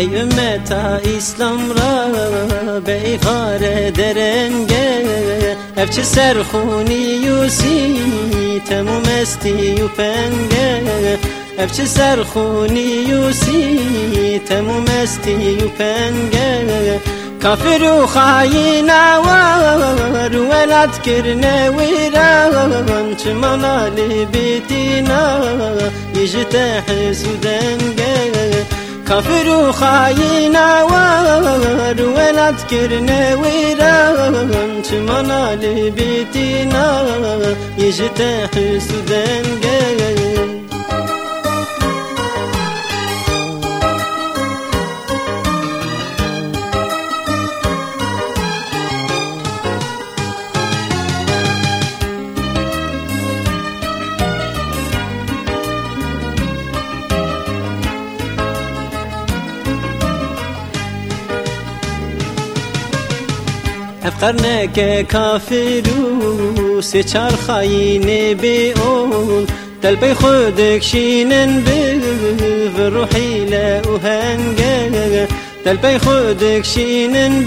Ey ümmeta İslam ra be ifare derenge Evçi serhuni yusi temu mesti yupenge Evçi serhuni yusi temu mesti yupenge كافر وخاينا ولد كرنا ويران شمانا لبيتنا يجتاح سودان كافر وخاينا ولد كرنا ويران شمانا لبيتنا يجتاح سودان قرنك كافر سچار خاين بيقول دلبي خودك شينن بروحي لا أهنجا دلبي خودك شينن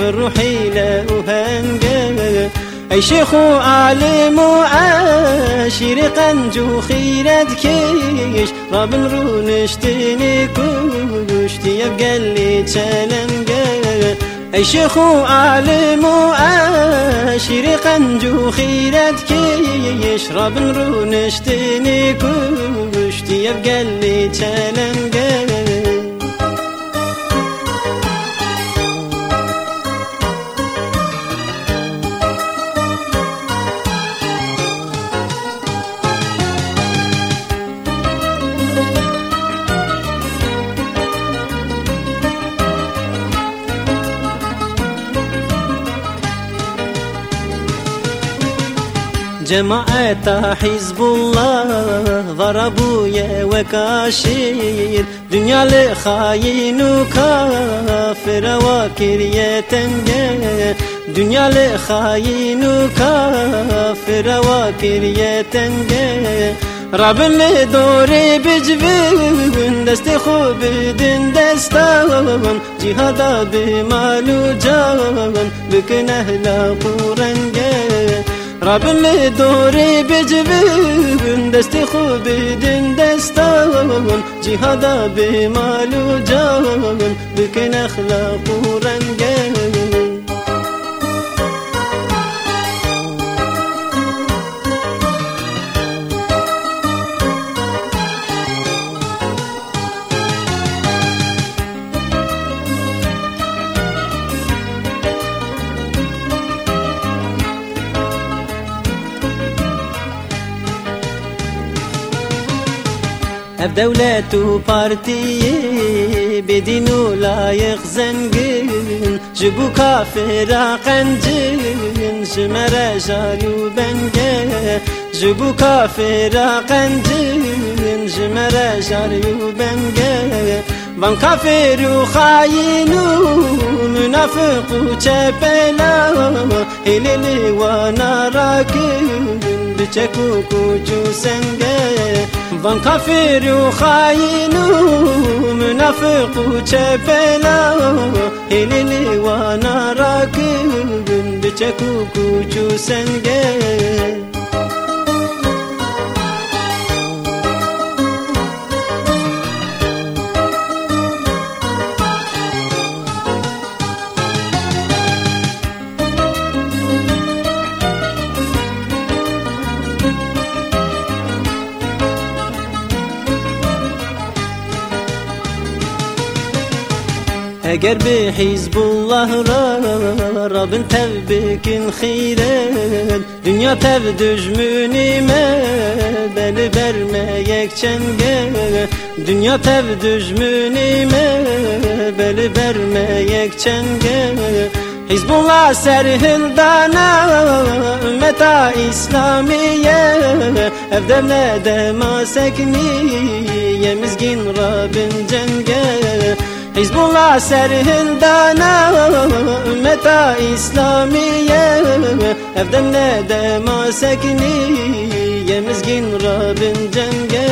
بروحي لا أهنجا أي شيخ عالم وعاشر قنجو خيرت كيش رابن رونشتني كوشتي يبقى اللي تشالنجا أي شيخ عالم وآشر قنجو خيرت كي يشرب نرونشتني كوشتي يبقى اللي تلنقل جماعة حزب الله ضربوا يا وكاشير. دنيا لخاين وكافر وكر يتنجى دنيا لخاين وكافر وكر يتنجى رب دوري بجبين دست خوب دين دستان. جهادا بمال وجان بكن أهلا قرنجي رب دوری بجبین دستی خوب دین دستان جهادا به مال و جان بکن اخلاق اف دولت و پارتی بدین و لایق زنگین جبو کافر قنجین جمر جاری و بنگه جبو کافر قنجین جمر جاری و بنگه من کافر و خاین و منافق و چپلا هلیلی و ناراکین بچکو کوچو سنگه وان کافر و خاین و منافق اگر به حزب الله را ربن تبکن خیرن دنیا تب دجمونی me beli verme yek çenge Dünya tev düşmünime beli verme yek çenge Hizbullah serhildana ümmeta İslamiye Evde ne dema sekni yemizgin Rabbin cenge Hizbullah serhildana ümmeta İslamiye. Evden ne dema sekni yemizgin Rabbin cenge